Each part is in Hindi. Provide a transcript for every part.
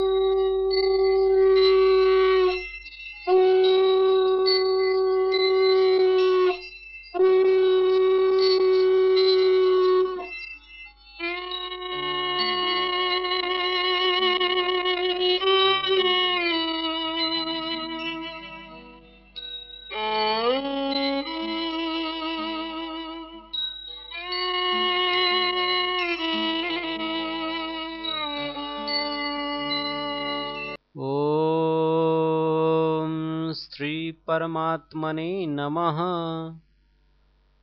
you. परमात्मने नमः।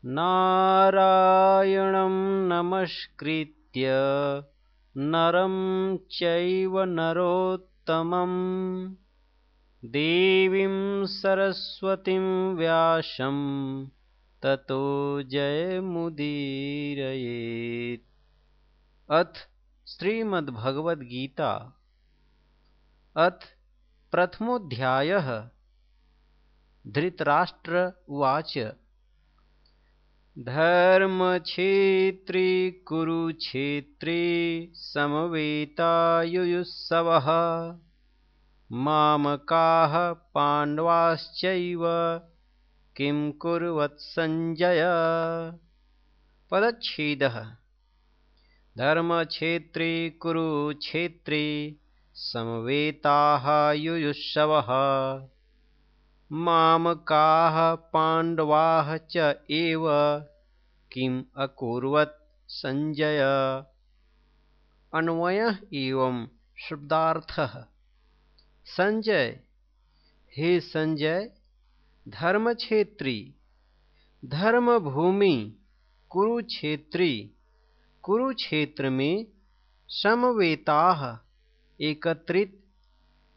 नारायणं नमस्कृत्य नरं चैव नरोत्तमं देवीं सरस्वतीं व्यासं ततो जयमुदीरयेत्। अथ श्रीमद्भगवद्गीता। अथ प्रथमोऽध्यायः धृतराष्ट्र उवाच। धर्मक्षेत्रे कुरुक्षेत्रे समवेतायुयुत्सवः मामकाः पाण्डवाश्चैव किं कुर्वत्सञ्जय पदच्छेदः। धर्मक्षेत्रे कुरुक्षेत्रे समवेताः युयुत्सवः मामकाः पाण्डवाः च एव। किम् अकुर्वत् सञ्जय अन्वयः एवं शब्दार्थः। संजय। हे संजय, धर्मक्षेत्री, धर्मभूमि, कुरुक्षेत्री, कुरुक्षेत्र में समवेता, एकत्रित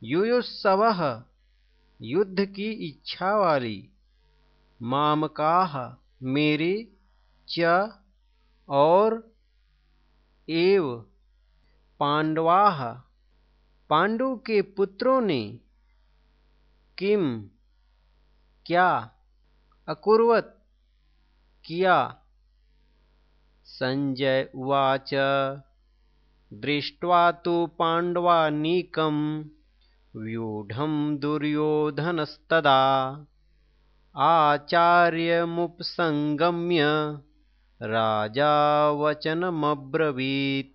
युयुत्सव युद्ध की इच्छा वाली। मामकाह मेरे च और एव। पांडवाह। पांडु के पुत्रों ने किम, क्या, अकुर्वत, किया। संजय उवाच। दृष्ट्वा तो पांडवा पाण्डवानीकम् व्यूढं दुर्योधनस्तदा आचार्यमुपसङ्गम्य राजा वचनमब्रवीत्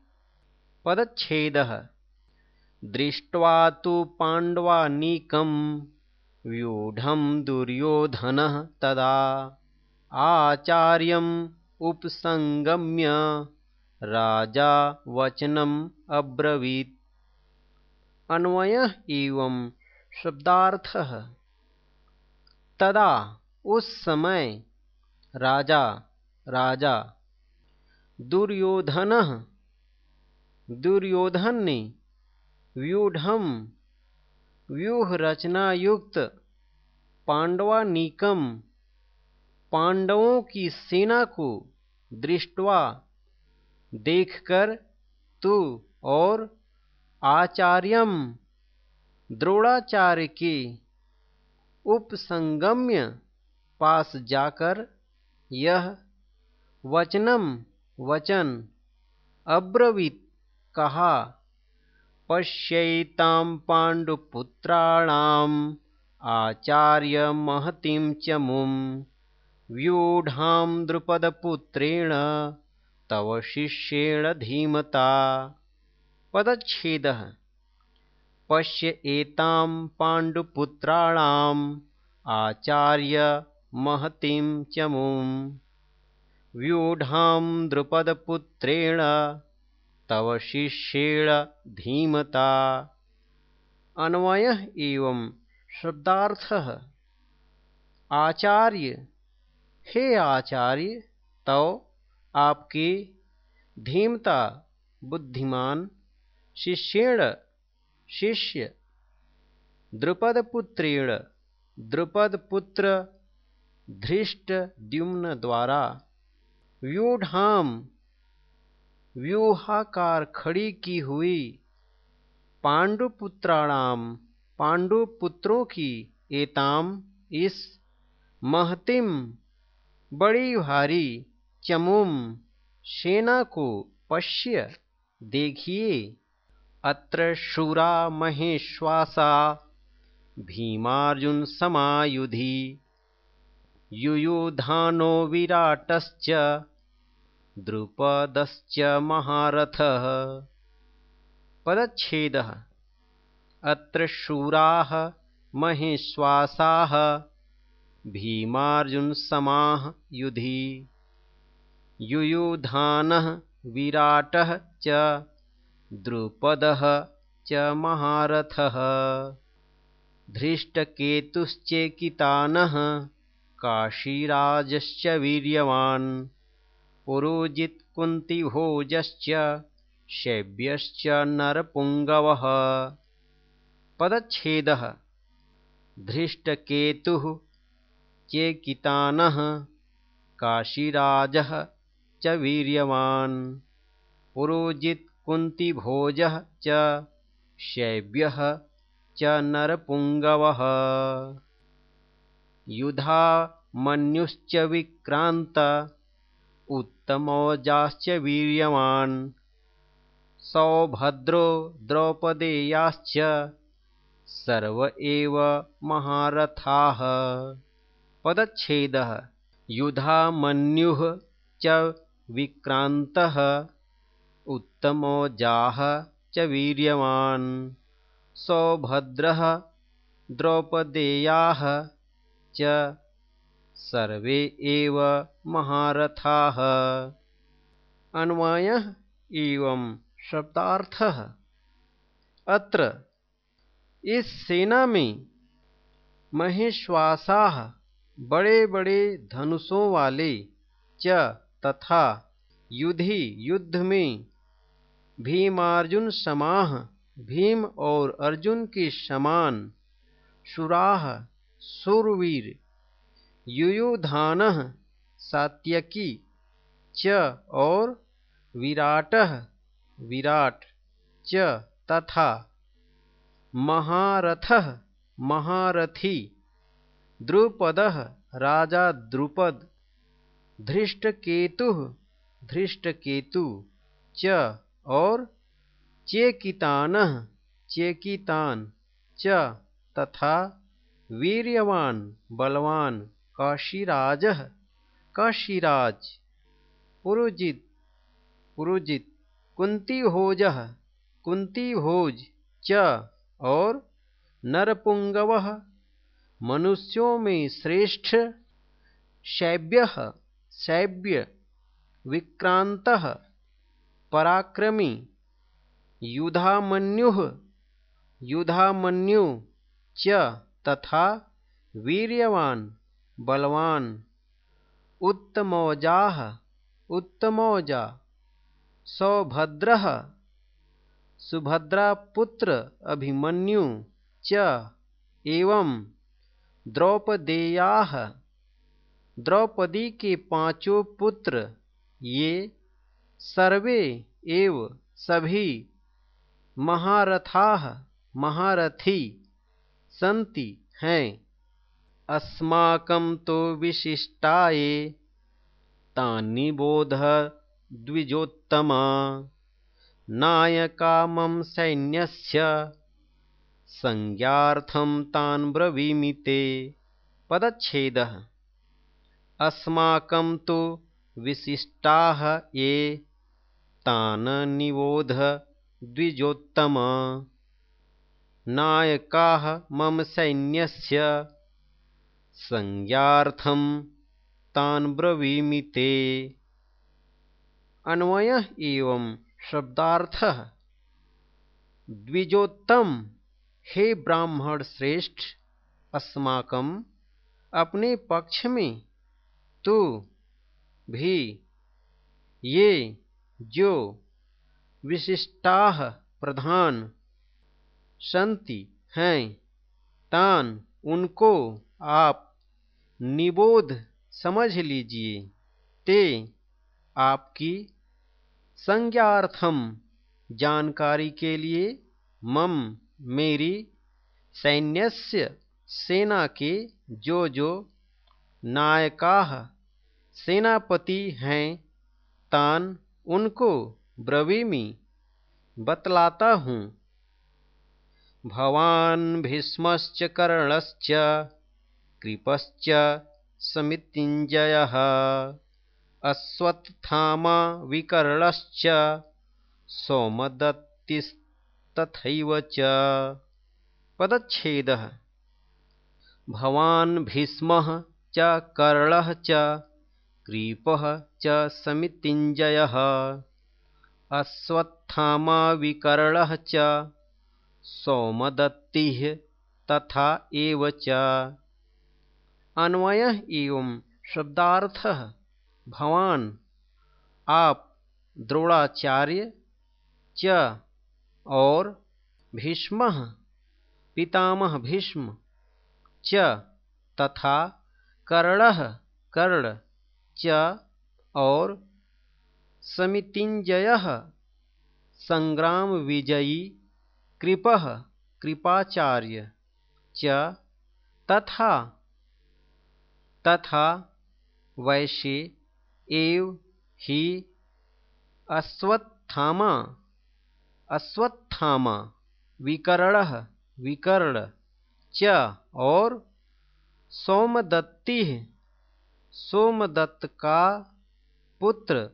पदच्छेदः। दृष्ट्वा तु पाण्डवानीकं व्यूढं दुर्योधनः तदा आचार्यम् उपसङ्गम्य राजा वचनम् अब्रवीत् अन्वय एवं शब्दार्थ। तदा उस समय राजा राजा, दुर्योधन दुर्योधन ने व्यूढ़ व्यूह रचना युक्त पांडवानीकम पांडवों की सेना को दृष्टवा देखकर तू और आचार्यम, द्रोणाचार्य के उपसंगम्य पास जाकर यह वचनम वचन अब्रवीत कहा पश्यताम पाण्डुपुत्राणाम् आचार्य महतीं च मुम व्यूढ़ां द्रुपदपुत्रेण तव शिष्येण धीमता। पदच्छेदः। पश्य एतां पाण्डुपुत्राणाम् आचार्य महतीं च मुं। व्यूढां द्रुपदपुत्रेण तव शिष्येण धीमता। अन्वयः एवं शब्दार्थः। आचार्य। हे आचार्य तो आपके धीमता बुद्धिमान शिष्येण, शिष्य। द्रुपदपुत्रेण, द्रुपदपुत्र धृष्टद्युम्न द्वारा व्यूढ़ाम व्यूहाकार खड़ी की हुई पांडुपुत्राणाम, पांडुपुत्रों की एताम इस महतिम, बड़ी भारी, चमुम, सेना को पश्य देखिए। अत्र शूरा महेश्वासा भीमार्जुनसमायुधि युयुधानो विराटश्च द्रुपदश्च महारथः। पदच्छेदः। अत्र शूराः महेश्वासाः भीमार्जुनसमाः युधि युयुधानः विराटः च द्रुपदः च महारथः। धृष्टकेतुश्चेकितानः काशीराजश्च वीर्यवान्। पुरोजित्कुन्तिभोजश्च शैब्यश्च नरपुङ्गवः। पदच्छेदः। धृष्टकेतुः चेकितानः काशीराजः च वीर्यवान् पुरोजित्कुन्तिभोजः च शैब्यः च नरपुङ्गवः। युधामन्युश्च विक्रान्त उत्तमौजाश्च वीर्यवान्। सौभद्रो द्रौपदेयाश्च सर्व एव महारथाः। पदच्छेदः। युधामन्युः च विक्रान्तः उत्तमौजाः च वीर्यवान्। सौभद्रः द्रौपदेयाः च सर्वे एव महारथाः। अन्वयः एवं शब्दार्थः। अत्र इस सेना में महेश्वासाह बड़े बड़े धनुषों वाले च तथा युधि युद्ध में भीमार्जुन समाह, भीम और अर्जुन के समान, सुराह, सुरवीर, युयुधान, सात्यकी, च और विराट विराट, च तथा, महारथ, महारथी, द्रुपद, राजा द्रुपद, धृष्टकेतु धृष्टकेतु, च और चेकितान चेकितान च तथा वीर्यवान बलवान काशीराज काशीराज, पुरोजित पुरोजित कुंती भोज कुंती भोज च और नरपुंगव, मनुष्यों में श्रेष्ठ शैब्य शैब्य विक्रांत पराक्रमी, युधामन्यु युधामन्यु च तथा वीर्यवान, बलवान। उत्तमौजा उत्तमौजा। सौभद्र, सुभद्रापुत्र अभिमन्यु च। एवं द्रौपदेया, द्रौपदी के पाँचों पुत्र ये सर्वे एव सभी महारथा महारथी संति हैं। अस्माकं तो विशिष्टाये तानि बोध द्विजोत्तमा। नायका मम सैन्यस्य संज्ञार्थं तान् ब्रवीमि ते पदच्छेदः। अस्माकं तु विशिष्टाः ये तान् निबोध द्विजोत्तम। नायकाः मम सैन्यस्य संज्ञार्थं तान् ब्रवीमि ते। अन्वयः एवं शब्दार्थः। द्विजोत्तम, हे ब्राह्मण श्रेष्ठ अस्माकम अपने पक्ष में तो भी ये जो विशिष्टा प्रधान संति हैं, तान उनको आप निबोध समझ लीजिए। ते आपकी संज्ञार्थम जानकारी के लिए मम मेरी सैन्यस्य सेना के जो जो नायका सेनापति हैं, तान उनको ब्रवीमी, बतलाता हूँ। भवान् भीष्मश्च कर्णश्च, कृपश्च समितिञ्जयः अश्वत्थामा विकर्णश्च, सोमदत्तिस्तथैव च। पदच्छेदः। भवान् भीष्मः च कर्णः च कृपः च समितिञ्जयः। अश्वत्थामा विकर्णः च सौमदत्तिः तथा एव च। अन्वय एवं शब्दार्थ। भवान, आप, द्रोणाचार्य च, और भीष्म, पितामह भीष्म च तथा कर्ण कर्ण। च और समितिंजय, संग्राम विजयी कृप, कृपाचार्य च तथा तथा वैश्य एव ही अश्वत्थामा अश्वत्थामा विकर्ण विकर्ण च और सोमदत्ति सोमदत्त का पुत्र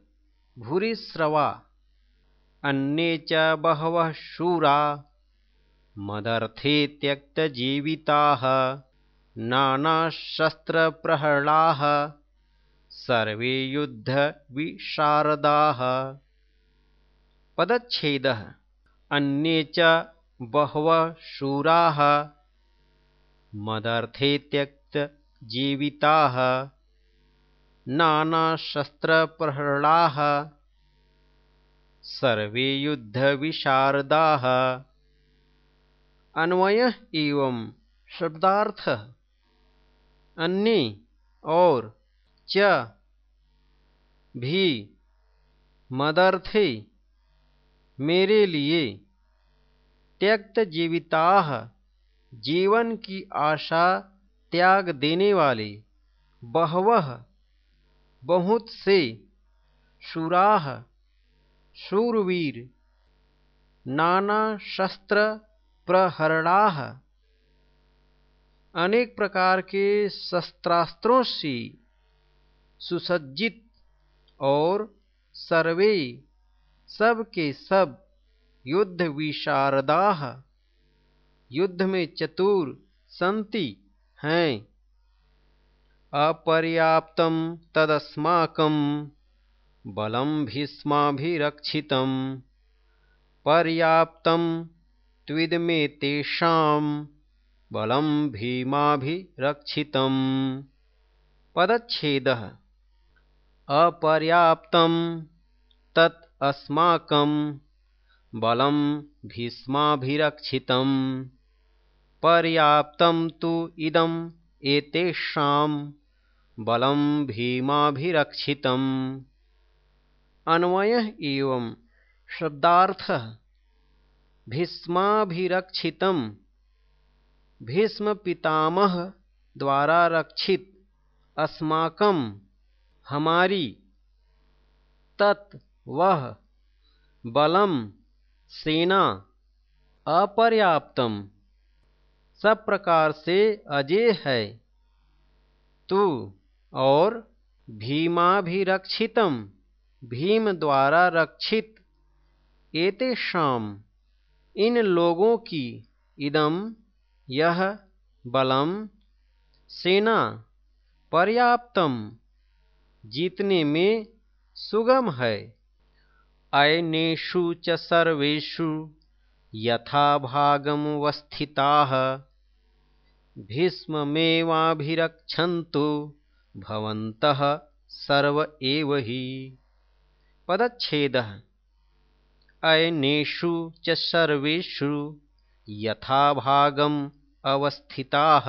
भूरिश्रवा अन्ये च बहवः शूरा। मदर्थे त्यक्तजीविताः नानाशस्त्रप्रहरणाः सर्वे युद्धविशारदाः। पदच्छेदः। अन्ये च बहवः शूराः। मदर्थे त्यक्तजीविताः नानाशस्त्रप्रहरणाः सर्वे युद्धविशारदाः अन्वय एवं शब्दार्थ। अन्य और च भी मदर्थे मेरे लिए त्यक्त जीविता, जीवन की आशा त्याग देने वाले बहवह बहुत से शुराह, शूरवीर, नाना शस्त्र प्रहरणाह, अनेक प्रकार के शस्त्रास्त्रों से सुसज्जित और सर्वे सब के सब युद्ध विशारदाह, युद्ध में चतुर संति हैं। अपर्याप्त तदस्माक बलम भीष्माभिरक्षित पर्याप्त त्विदमे तेषां बलं भीमाभिरक्षितम् पदच्छेदः अपर्याप्तं तत् अस्माकं बलं भीष्माभिरक्षितं पर्याप्तं तु इदम् एतेषां बलं भीमाभिरक्षितम्। अन्वयः एवं शब्दार्थः भीष्माभिरक्षित भीष्म पितामह द्वारा रक्षित। अस्माकम हमारी। तत् वह बलम सेना। अपर्याप्तम। सब प्रकार से अजय है। तू और भीमाभिरक्षितम भीम द्वारा रक्षित एतेषाम इन लोगों की इदम, यह बलम, सेना, पर्याप्तम, जीतने में सुगम है। अयनेषु च सर्वेषु यथा भागमवस्थिताः भीष्ममेवाभिरक्षन्तु। भवन्तः सर्व एव हि। पदच्छेदः। अयनेषु च सर्वेषु यथाभागम् अवस्थिताः।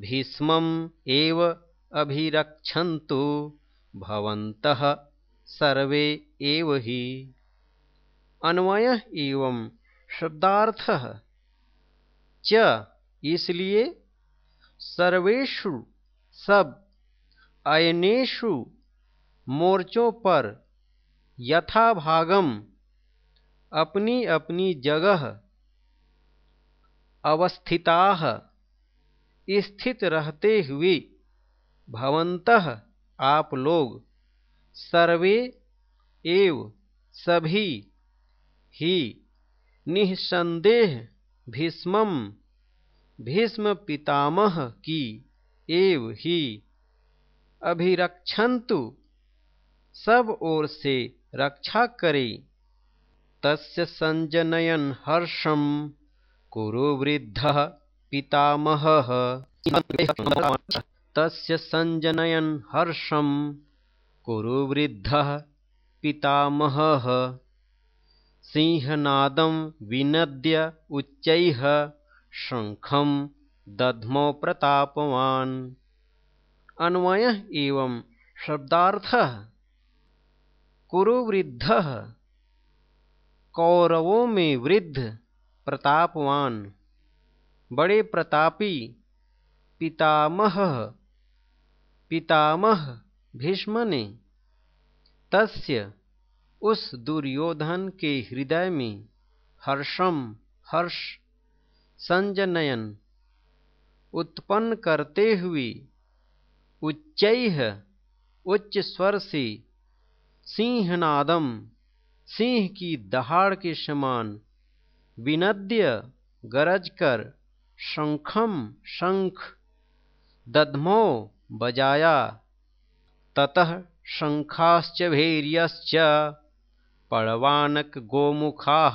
भीष्मम् एव अभिरक्षन्तु, भवन्तः सर्वे एव हि। अन्वय एवं शब्दार्थ। च इसलिए सर्वेषु सब अयनेषु मोर्चों पर यथाभागम अपनी अपनी जगह अवस्थिता स्थित रहते हुए भवंत आप लोग सर्वे एव सभी ही निसंदेह भीष्म भीष्म पितामह की एव ही। अभिरक्षन्तु। सब ओर से रक्षा करे। तस्य संजनयन हर्षम। कुरु वृद्ध पितामह। तस्य संजनयन हर्षम। कुरु वृद्ध पितामह। सिंहनादं विनद्य उच्चैः शङ्खं दध्मो प्रतापवान्। अन्वयः एवं शब्दार्थः। कुरुवृद्धः कौरवों में वृद्ध, प्रतापवान। बड़े प्रतापी, पितामह। पितामह भीष्म ने तस्य उस दुर्योधन के हृदय में हर्षम, हर्ष, संजनयन उत्पन्न करते हुए उच्च उच्च स्वर से सिंहनादम, सिंह की दहाड़ के समान विनद्य गरज कर शंखम शंख, दधमो बजाया, ततः शंखाश्च भैर्यश्च पड़वानक गोमुखा,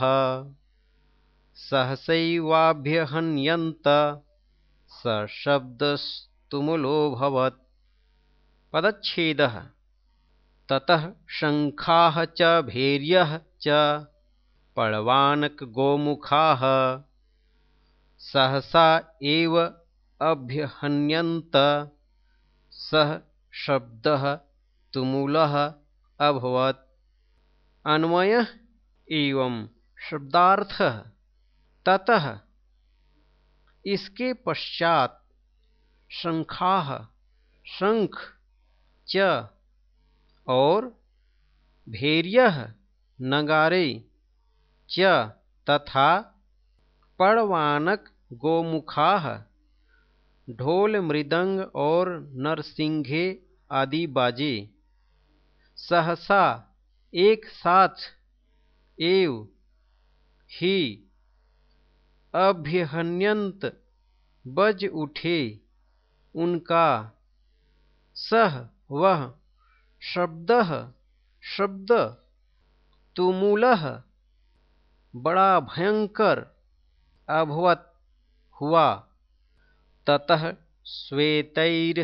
सहसैवाभ्यहन्यन्त सशब्दस्तुमुलोऽभवत् पदच्छेदः। ततः शङ्खाः च भैर्यः च पळवानकगोमुखाः। सहसा एव अभ्यहन्यन्त। सः शब्दः तुमुलः अभवत्। अन्वयः एवं शब्दार्थः। ततः इसके पश्चात शंखा शंख च और भेरिय नगारे च तथा पड़वानक गोमुखा ढोल मृदंग और नरसिंघे आदि बाजे। सहसा एक साथ एव, ही अभ्यहन्यंत बज उठे उनका। सह वह शब्द शब्द तुमूल बड़ा भयंकर अभवत हुआ। ततः श्वेतैर्हैर्युक्ते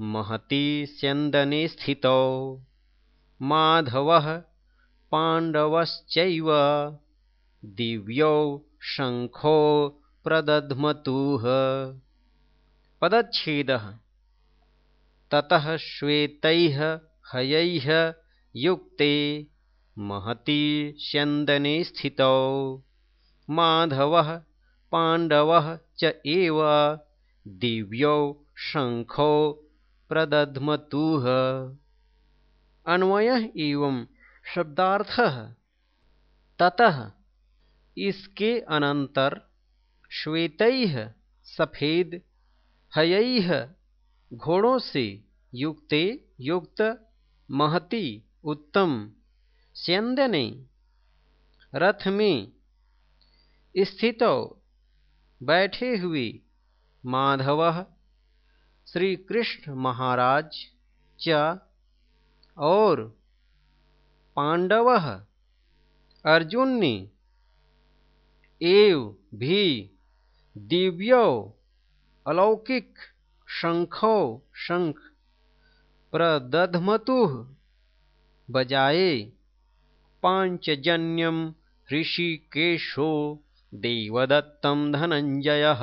महती स्यन्दने स्थितौ। माधवः पाण्डवश्चैव दिव्यौ शङ्खो प्रदध्मतुः। पदच्छेदः। ततः श्वेतैः हयैः युक्ते महती स्यन्दने स्थितौ। माधवः पाण्डवः च एव दिव्यौ शङ्खौ प्रदध्मतुः। अन्वयः एवं शब्दार्थः। ततः इसके अनंतर श्वेतैः सफ़ेद, हयैः घोड़ों से युक्ते युक्त, महति, उत्तम स्यंद ने रथ में स्थित, बैठे हुए, माधव श्री कृष्ण महाराज च, और पांडव अर्जुन ने एव भी दिव्यो अलौकिक शंखो शंख प्रदधमतु बजाए पांचजन्यम ऋषिकेशो देवदत्तं धनञ्जयः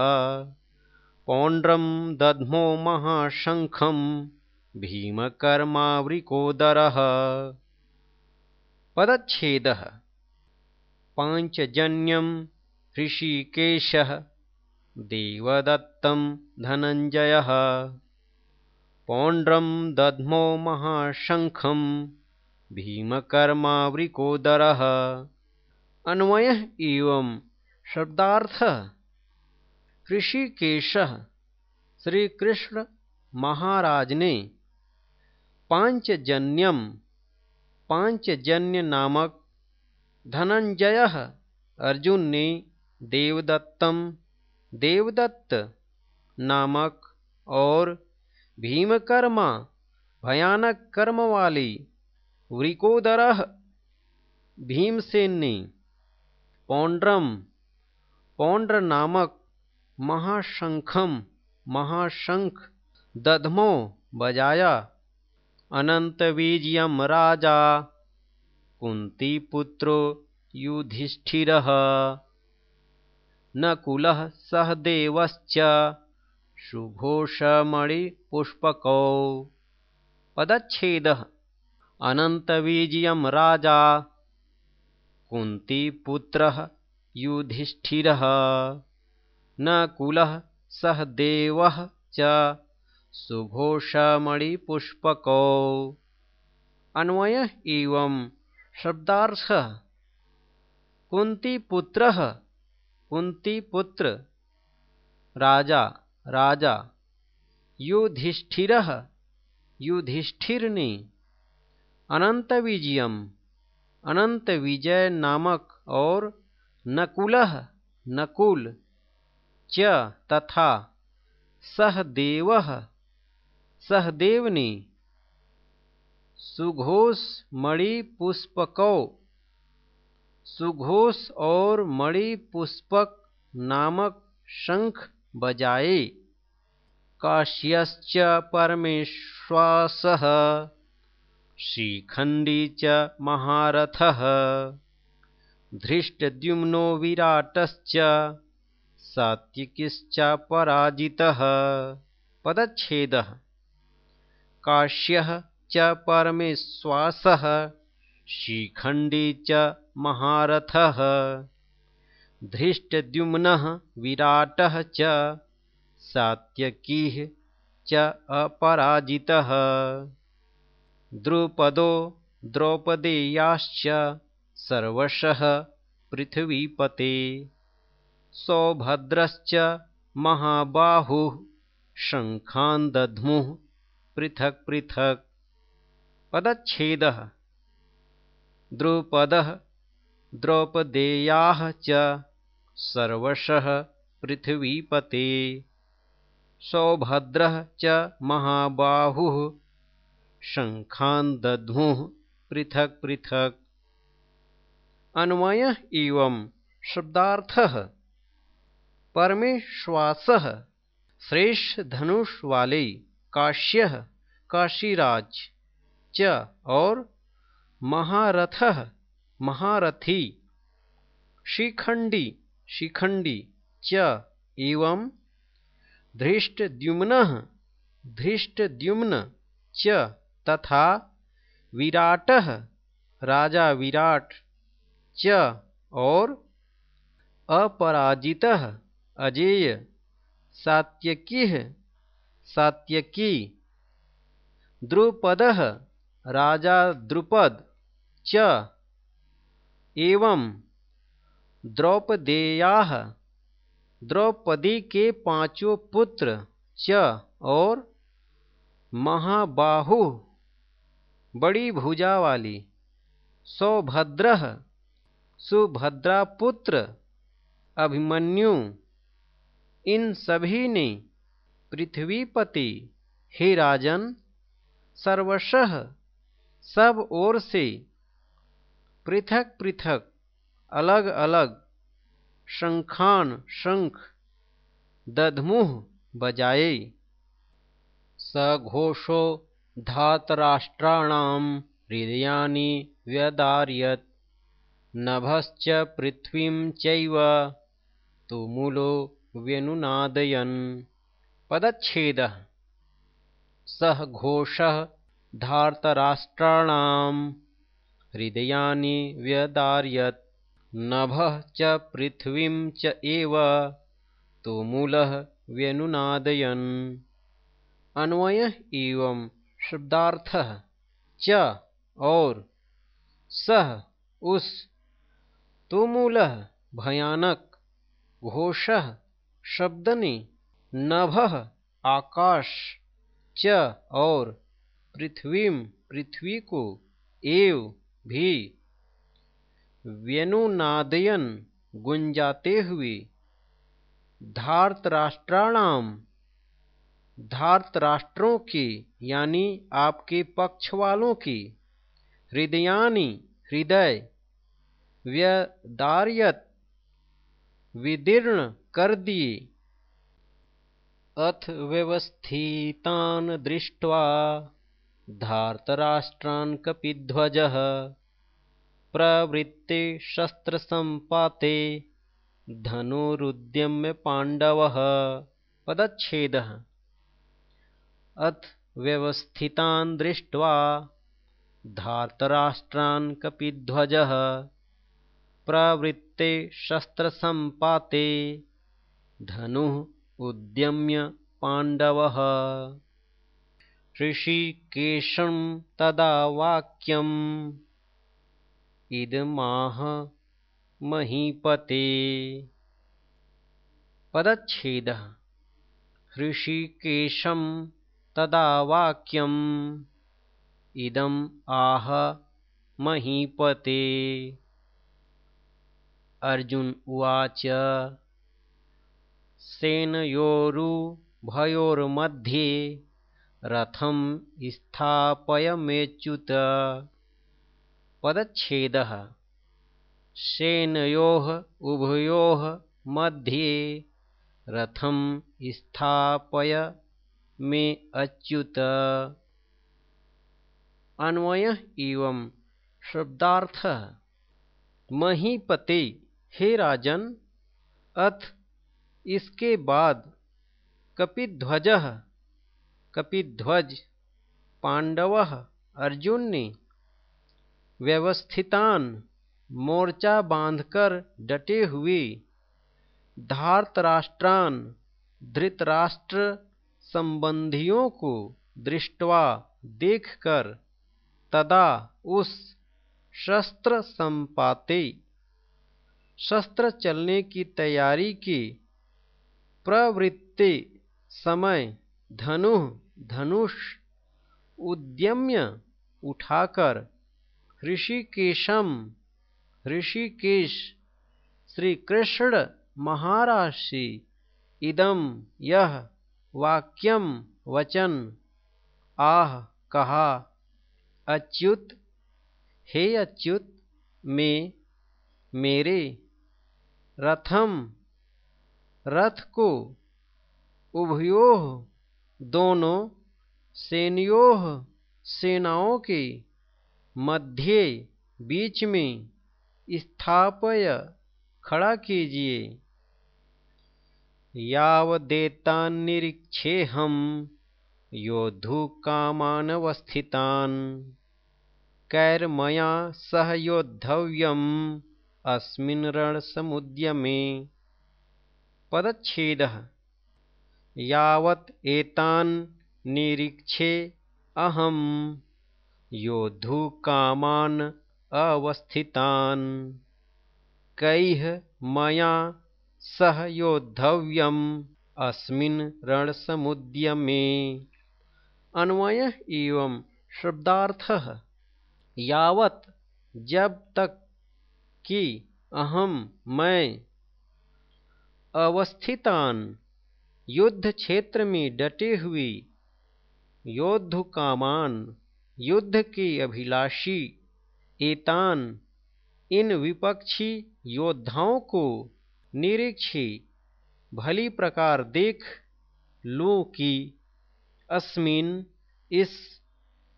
पौण्ड्रं दध्मो महाशङ्खं भीमकर्मावृकोदरः। पदच्छेदः। पाञ्चजन्यं ऋषिकेशः। देवदत्तं धनञ्जयः। पौण्ड्रं दध्मो महाशङ्खं। भीमकर्मावृकोदरः। अन्वयः एवं शब्दार्थ। ऋषिकेश श्री कृष्ण महाराज ने पांचजन्यम पांचजन्य नामक धनंजय अर्जुन ने देवदत्तम, देवदत्त नामक और भीमकर्मा, भयानक कर्म वाली वृकोदर ने पौंड्रम पौंड्र नामक महाशंखम, महाशंख, दधमो, बजाया अनंत बीजयम राजा, कुंतीपुत्रो, युधिष्ठिरः। नकुलः सहदेवश्च शुभोषमणिपुष्पकौ। पदच्छेदः। अनन्तवीर्यं राजा। कुन्तीपुत्रः युधिष्ठिरः। नकुलः सहदेवः च। सुघोषमणिपुष्पकौ अन्वयः एवं। शब्दार्थः। कुन्तीपुत्रः कुन्तीपुत्र राजा राजा, युधिष्ठिरः युधिष्ठिर ने अनंत विजयम अनंत विजय नामक और नकुल नकुल, च तथा सहदेव सहदेव ने सुघोष मणि पुष्पकौ सुघोष और मणि पुष्पक नामक शंख बजाए। काश्यश्च परमेश्वासः श्रीखण्डी च महारथः, धृष्टद्युम्नो विराटश्च सात्विकिश्चापराजितः पदच्छेदः। काश्यः च परमेश्वासः श्रीखण्डी च महारथः। धृष्टद्युम्नः विराटः च सात्यकीः च अपराजितः। द्रुपदो द्रौपदेयाश्च सर्वशः पृथ्वीपते। सौभद्रश्च महाबाहुः शङ्खान् दध्मुः पृथक् पृथक्। पदच्छेदः द्रुपदः, द्रौपदेयाः च सर्वशः पृथ्वीपते। सौभद्रः च महाबाहुः शङ्खान् पृथक् पृथक्। अन्वयः एवं शब्दार्थः। परमेश्वासः श्रेष्ठ धनुष वाले काश्य, काशीराज च और महारथ, महारथी शिखंडी शिखंडी च एवं धृष्टद्युम्न धृष्टद्युम्न च तथा विराट, राजा विराट च और अपराजित, अजेय, सात्यकी सात्यकी, द्रुपद, राजा द्रुपद च एवं द्रौपदेया द्रौपदी के पाँचों पुत्र च और महाबाहु बड़ी भुजा वाली सौभद्र सुभद्रा पुत्र अभिमन्यु इन सभी ने पृथ्वीपति, हे राजन, सर्वशः सब ओर से पृथक पृथक, अलग अलग, शंखान शंख, दधमुह बजाए। सघोषो धातराष्ट्राणां हृदयानि व्यदार्यत्। नभश्च पृथ्वीं चैव व्यनुनादयन्। पदच्छेदः। सः घोषः धार्तराष्ट्राणां हृदयानि व्यदार्यत्। नभः च पृथ्वीं च एव तुमुलः व्यनुनादयन्। अन्वय एवं शब्दार्थ च और सह उस। तुमुल भयानक। घोष शब्द ने नभ आकाश। च और पृथ्वी पृथ्वी को एव। भी व्यनुनादयन गुंजाते हुए धार्तराष्ट्राणाम, धार्तराष्ट्रों की, यानी आपके पक्ष वालों की, हृदयानी, हृदय, व्यदार्यत, विदीर्ण कर दिए। अथ व्यवस्थितान् दृष्ट्वा धार्तराष्ट्रान् कपिध्वजः प्रवृत्ते शस्त्रसम्पाते धनुरुद्यम्य पाण्डवः पदच्छेदः। अथ व्यवस्थितान् दृष्ट्वा धार्तराष्ट्रान् कपिध्वजः प्रवृत्ते शस्त्रसम्पाते धनुः उद्यम्य पाण्डवः। ऋषिकेशं तदा वाक्यम्। इदमाह महीपते। पदच्छेदः। ऋषिकेशं तदा वाक्यम्। इदम् आह महीपते। अर्जुन उवाच। सेनयोरुभयोर्मध्ये रथं स्थापयमेच्युत पदच्छेदः। सेनयोः, उभयोः मध्ये रथं स्थापय मे अच्युत। अन्वय एवं शब्दार्थ। महीपते, हे राजन, अथ इसके बाद कपिध्वज कपिध्वज पांडव अर्जुन ने व्यवस्थितान मोर्चा बांधकर डटे हुए धार्तराष्ट्रान, धृतराष्ट्र संबंधियों को दृष्टवा देखकर तदा उस शस्त्र संपाते। शस्त्र चलने की तैयारी की प्रवृत्ति समय धनु धनुष उद्यम्य उठाकर ऋषिकेशम, ऋषिकेश श्री कृष्ण महाराज से इदम यह वाक्यम वचन। आह, कहा, अच्युत, हे अच्युत, में, मेरे, रथम, रथ को उभयो दोनों सेनयोह सेनाओं के मध्य बीच में स्थापय खड़ा कीजिए। यावदेतान्निरीक्षेऽहं योद्धुकामानवस्थितान् कैर्मया सह योद्धव्यम् अस्मिन् रणसमुद्यमे। पदच्छेदः यावत् एतान् निरीक्षे अहम् योद्धुकामान् अवस्थितान्। कैः मया सह योद्धव्यम् अस्मिन् रणसमुद्यमे अन्वय एवं शब्दार्थ। यावत जब तक कि अहम मैं अवस्थितान युद्ध क्षेत्र में डटे हुए योद्धुकामान युद्ध के अभिलाषी, एतान, इन विपक्षी योद्धाओं को निरीक्षी, भली प्रकार देख लूँ कि अस्मिन इस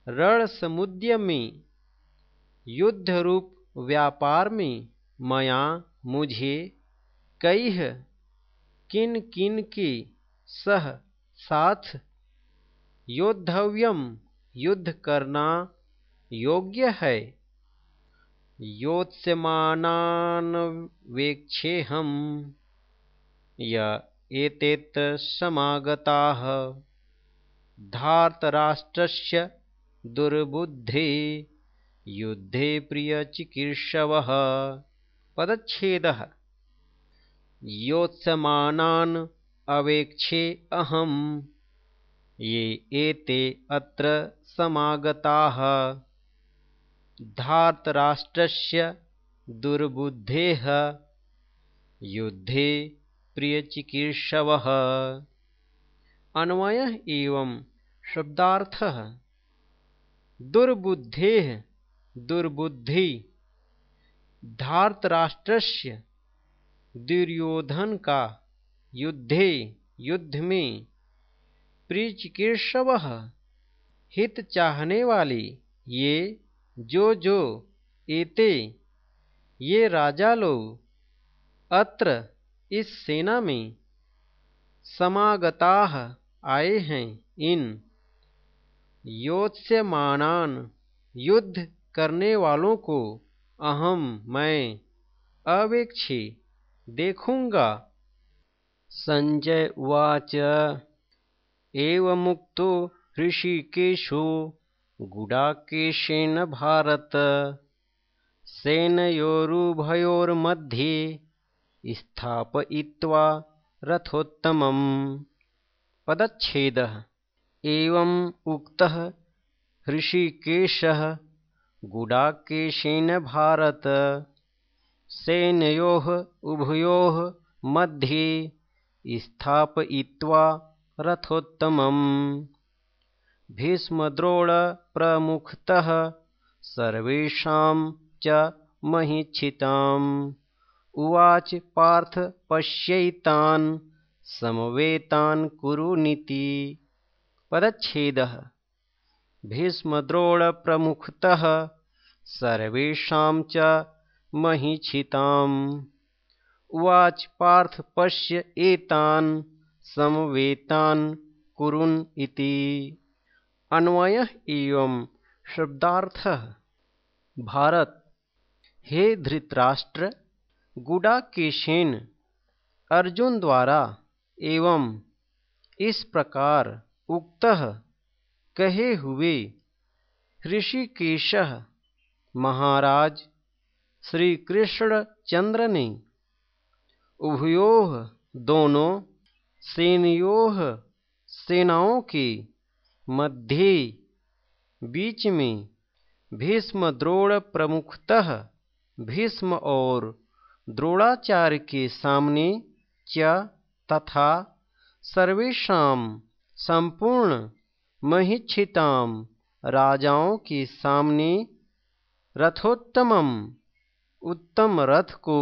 रण समुद्य में युद्ध रूप व्यापार में मया मुझे कई किन किन के सह साथ। योद्धव्यम युद्ध करना योग्य है। योत्स्यमानान्वेक्षेऽहं य एतेत् समागताः। धार्तराष्ट्रस्य दुर्बुद्धे युद्धे प्रियचिकीर्षवः। पदच्छेदः। योत्स्यमानान् अवेक्षे अहम्। ये एते अत्र समागताः। धार्तराष्ट्रस्य दुर्बुद्धेः। युद्धे प्रियचिकीर्षवः। अन्वय एवं शब्दार्थ। दुर्बुद्धे दुर्बुद्धि। धार्तराष्ट्रस्य दुर्योधन का युद्धे युद्ध में प्रिचिकीर्षव हित चाहने वाले, ये जो जो एते, ये राजा लोग, अत्र इस सेना में समागता आए हैं। इन योत्स्यमानान युद्ध करने वालों को अहम मैं अवेक्षी देखूँगा। संजय उवाच एवमुक्तो ऋषिकेशो गुडाकेशेन भारत। सेनयोरुभयोर्मध्ये स्थापयित्वा रथोत्तमम्। पदच्छेदः। एवम् गुडाकेशेन भारत। सेनयोः उभयोः मध्ये स्थापयित्वा रथोत्तमम्। भीष्मद्रोणप्रमुखतः सर्वेषां च महिच्छिताम्। उवाच पार्थ पश्यैतान् समवेतान् कुरुनीति पदच्छेदः। भीष्मद्रोणप्रमुखतः सर्वेषां च महिच्छिताम् उवाच पार्थ पश्य एतान् समवेतान् कुरुन् इति। अन्वय एवं शब्दार्थ। भारत। हे धृतराष्ट्र, गुडाकेशेन अर्जुन द्वारा एवं इस प्रकार उक्त कहे हुए ऋषिकेश महाराज श्री कृष्ण चंद्र ने उभयो दोनों सेनयोः सेनाओं के मध्य बीच में भीष्म द्रोण प्रमुखतः भीष्म और द्रोणाचार्य के सामने च तथा सर्वेशा संपूर्ण महिक्षिताम राजाओं के सामने रथोत्तम उत्तम रथ को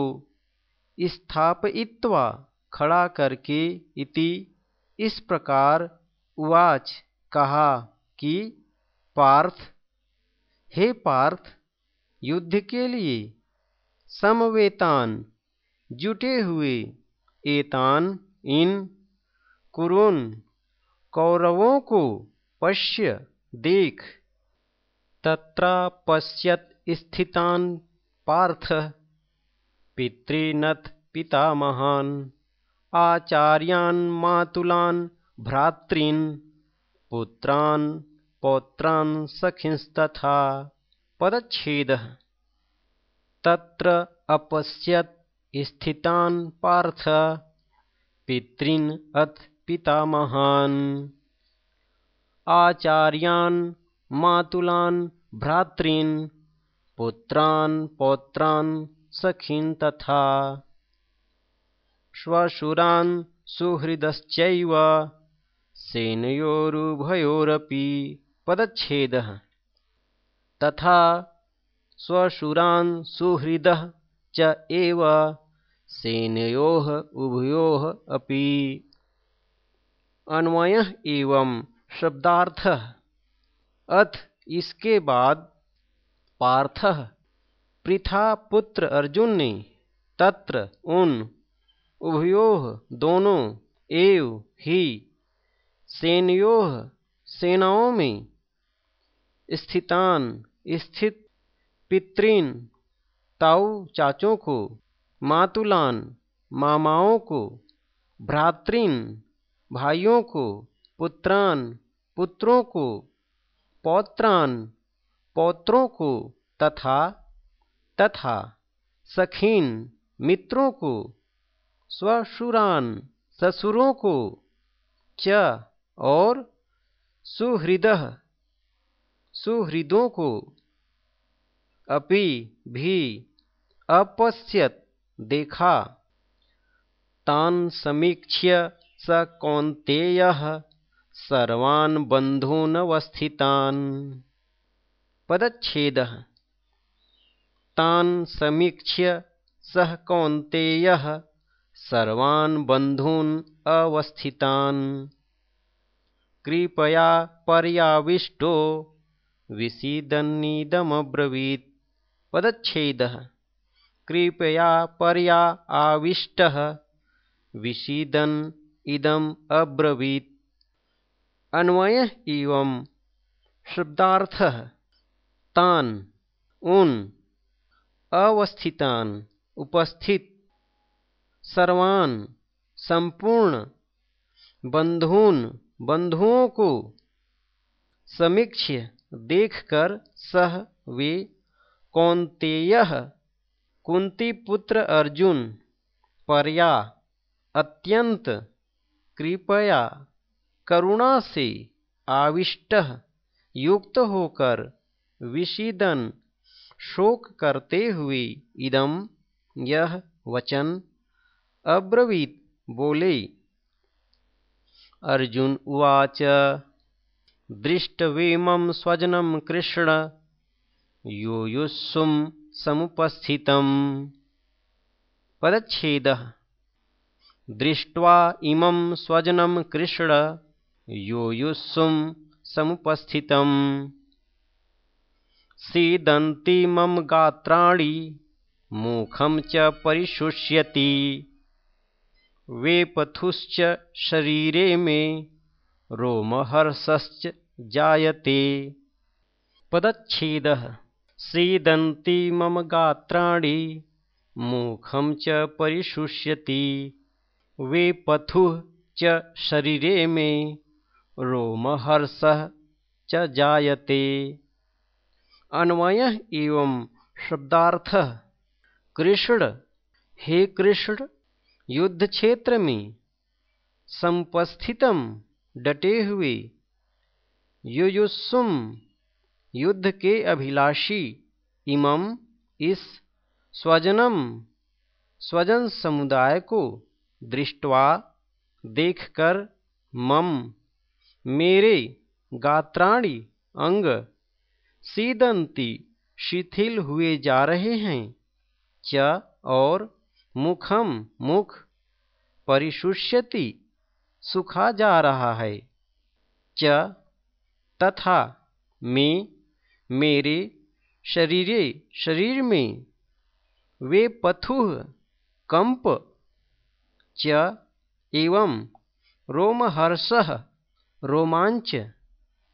स्थापयित्वा खड़ा करके इति। इस प्रकार उवाच कहा कि, पार्थ, हे पार्थ, युद्ध के लिए समवेतान, जुटे हुए एतान, इन, कुरुन, कौरवों को पश्य, देख। तत्र पश्यत स्थितान, पार्थ। पितृनथ पितामहान्, आचार्यान् मातुलान् भ्रातॄन्, पुत्रान् पौत्रान् सखिंस्तथा पदच्छेदः। तत्र अपश्यत् स्थितान् पार्थ पितॄन् अथ पितामहान्, आचार्यान् मातुलान् भ्रातॄन्, पुत्रान् पौत्रान् सखीन् तथा। श्वशुरान् सुहृदश्चैव। सेनयोरुभयोरपि पदच्छेदः। तथा स्वशुरान् सुहृदः च एव। सेनयोः उभयोः अपि। अन्वयः एवं शब्दार्थः। अथ इसके बाद पार्थ। पृथा पुत्र अर्जुन ने तत्र उन, उभयो दोनों, एव ही, सेनयो सेनाओं में स्थितान, स्थित पितृन, ताऊ चाचों को मातुलान मामाओं को भ्रातृन भाइयों को पुत्रान पुत्रों को पौत्रान पौत्रों को तथा तथा सखीन मित्रों को, स्वशुरान ससुरों को च और सुहृद सुहृदों को अपि भी अपश्यत देखा। तान समीक्ष्य स कौन्तेय सर्वान् बन्धूनवस्थितान् पदछेद तान समीक्ष्य सह कौन्तेय सर्वान् बन्धून् अवस्थितान्। कृपया पर्याविष्टो विसीदन्निदमब्रवीत्। पदच्छेदः। कृपया पर्या आविष्टः विषीदन इदम अब्रवीत। अन्वय एवं। शब्दार्थ। तान। उन अवस्थितान, उपस्थित, सर्वान, संपूर्ण, बंधुन, बंधुओं को समीक्ष देखकर सह वे कौंतेय कुंती पुत्र अर्जुन, पर्या, अत्यंत, कृपया, करुणा से आविष्ट, युक्त होकर, विषीदन शोक करते हुए इदम, यह वचन अब्रवीत बोले। अर्जुन उवाच, दृष्टवेमं स्वजनं कृष्ण, योयुस्सुं समुपस्थितम्। पदच्छेदः। दृष्ट्वा इमं स्वजनं कृष्ण, योयुस्सुं समुपस्थितम्। सीदन्ति मम गात्राणि मुखं च परिशुष्यति। वेपथुश्च शरीरे मे रोमहर्षश्च जायते। पदच्छेदः सीदन्ति मम गात्राणि मुखं च परिशुष्यति। वे पथु च शरीरे में रोमहर्ष च जायते अन्वय एवं शब्दार्थ। कृष्ण, हे कृष्ण, युद्ध क्षेत्र में संपस्थितम डटे हुए युयुस्सुम, युद्ध के अभिलाषी इमम इस स्वजनम, स्वजन समुदाय को दृष्टवा देखकर मम, मेरे गात्राणी अंग सीदंती शिथिल हुए जा रहे हैं। च और मुखम मुख परिशुष्यति सुखा जा रहा है। च तथा मैं मेरे शरीरे शरीर में वे पथुह कंप। च एवं रोमहर्ष रोमांच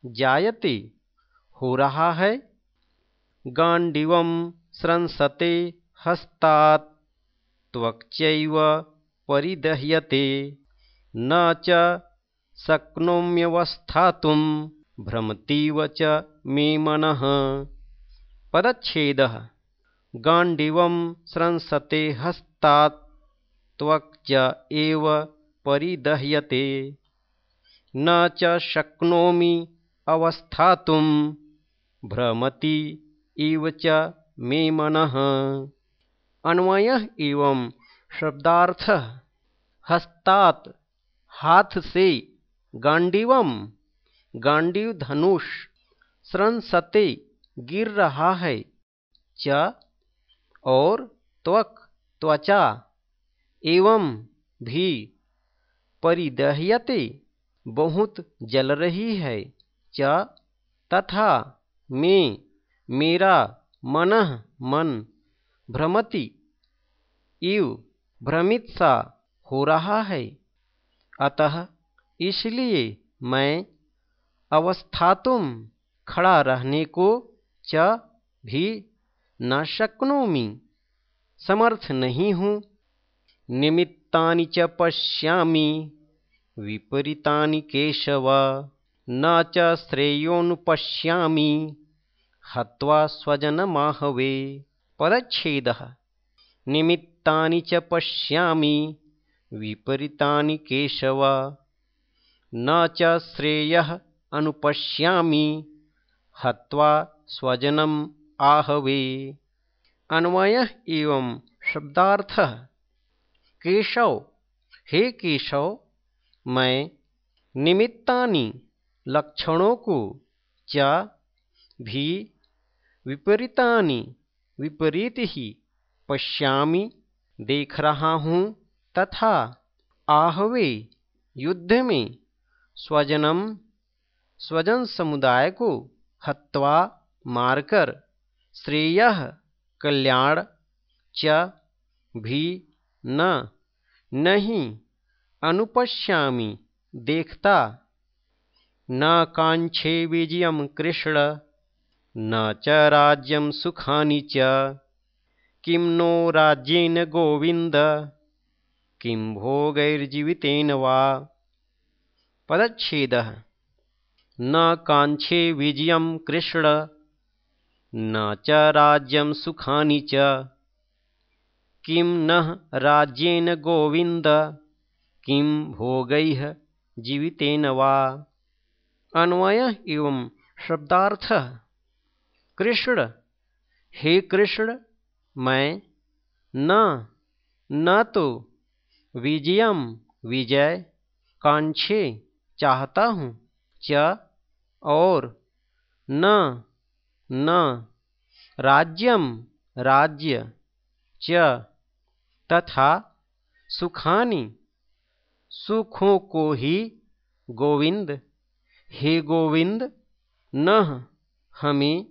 जायते। हो रहा है। गांडीव स्रंसते त्वक्चैव परिदह्यते। न च भ्रमतीव च मे मनः। पदच्छेदः। गाण्डीवं स्रंसते हस्तात् परिदह्यते। न च अवस्थातुं भ्रमति इव च मे मनः। अन्वय एवं शब्दार्थ हस्तात हाथ से गांडीवम गांडीव धनुष स्रंसते गिर रहा है च और त्वक त्वचा एवं भी परिदह्यते। बहुत जल रही है च तथा मैं, मेरा, मन मन, भ्रमति, इव भ्रमित सा हो रहा है। अतः इसलिए मैं अवस्थातुम खड़ा रहने को च भी न शक्नोमी, समर्थ नहीं हूँ। निमित्तानि च पश्यामि, विपरीतानि केशव। न च श्रेयोनुपश्यामि हत्वा स्वजनमाहवे। पदच्छेदः निमित्तानि च पश्यामि। विपरीतानि केशव। न च श्रेयः अनुपश्यामि। हत्वा स्वजनम आहवे। अन्वय एवं शब्दार्थ। केशव। हे केशव, मैं निमित्तानि लक्षणों को च भी विपरीतानि, विपरीत ही पश्यामि, देख रहा हूँ तथा आहवे युद्ध में स्वजनम, स्वजन समुदाय को हत्वा मारकर श्रेय कल्याण च भी न, नहीं अनुपश्यामी, देखता न कांक्षे विजय कृष्ण, न च राज्यम सुखानि च। किं नो राज्येन गोविंद किं भोगैर्जीवितेन वा। पदच्छेदः। न कांक्षे विजय कृष्ण, न च राज्यम सुखानि च। किं न राज्येन गोविंद किं भोगैः वा। अन्वय एवं शब्दार्थ। कृष्ण, हे कृष्ण, मैं न न तो विजयम विजय कांक्षे चाहता हूँ, च और न न राज्यम राज्य, च तथा सुखानि, सुखों को ही गोविंद। हे गोविंद न हमें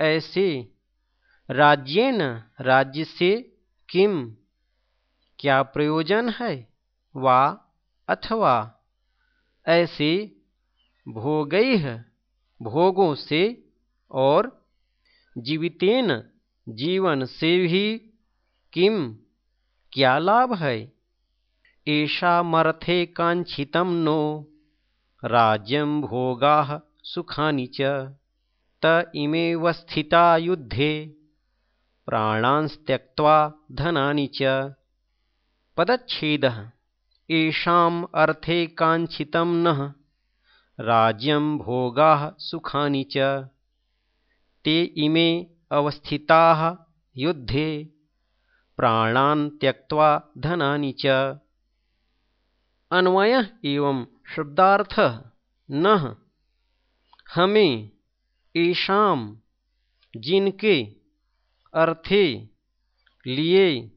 ऐसे। राज्येन राज्य से किम? क्या प्रयोजन है? वा अथवा? ऐसे भोगैह भोगों से और जीवितेन जीवन से भी किम? क्या लाभ है? ऐसा मर्थे कांक्षितम नो। राज्यम भोगा सुखानि च। त इमेव स्थिता युद्धे प्राणांस त्यक्त्वा धनानि च। पदच्छेदः येषाम् अर्थे कांक्षितं नः। राज्यं भोगाः सुखानि च। ते इमे अवस्थिताः युद्धे प्राणान् त्यक्त्वा धनानि च। अन्वय एवं शब्दार्थ न हमें ईशाम, जिनके अर्थे लिए,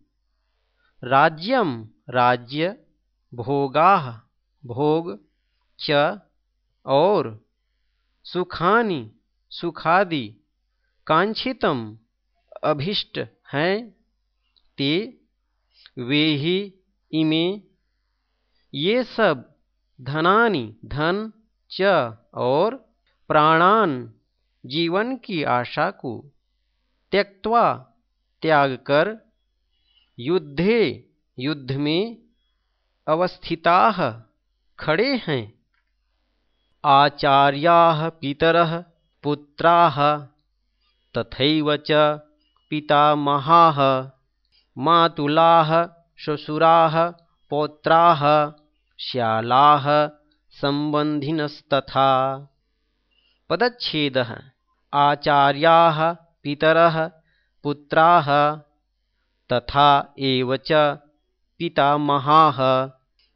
राज्यम, राज्य, भोगा, भोग, च, और सुखानि, सुखादि, कांक्षितम, अभिष्ट हैं, ते, वे ही इमे, ये सब धनानि, धन, च, और प्राणान, जीवन की आशा को। त्यक्वा त्याग कर, युद्धे, युद्ध में अवस्थिता खड़े हैं। आचार्याः पितर, पुत्राः तथा च पितामहाः, मातुलाः श्वशुराः पौत्राः श्यालाः सम्बन्धिनस्तथा। पदच्छेदः। आचार्याः पितरः, पुत्राः, तथा एव च पितामहाः।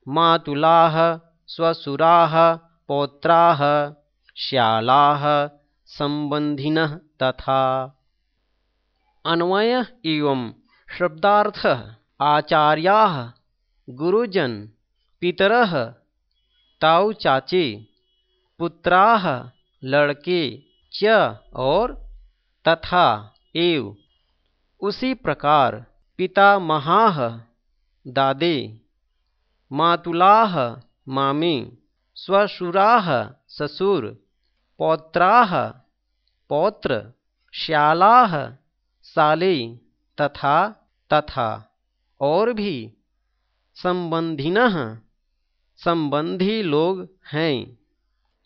मातुलाः श्वशुराः पौत्राः, श्यालाः सम्बन्धिनः तथा। अन्वय एवं। शब्दार्थ। आचार्या गुरुजन। पितरः ताऊ चाचे, पुत्राः लड़के च और तथा एव। उसी प्रकार पिता महाह दादे मातुलाह मामी स्वशुराः ससुर, पौत्राः पौत्र, श्यालाः साले तथा तथा। और भी संबंधिन संबंधी लोग हैं।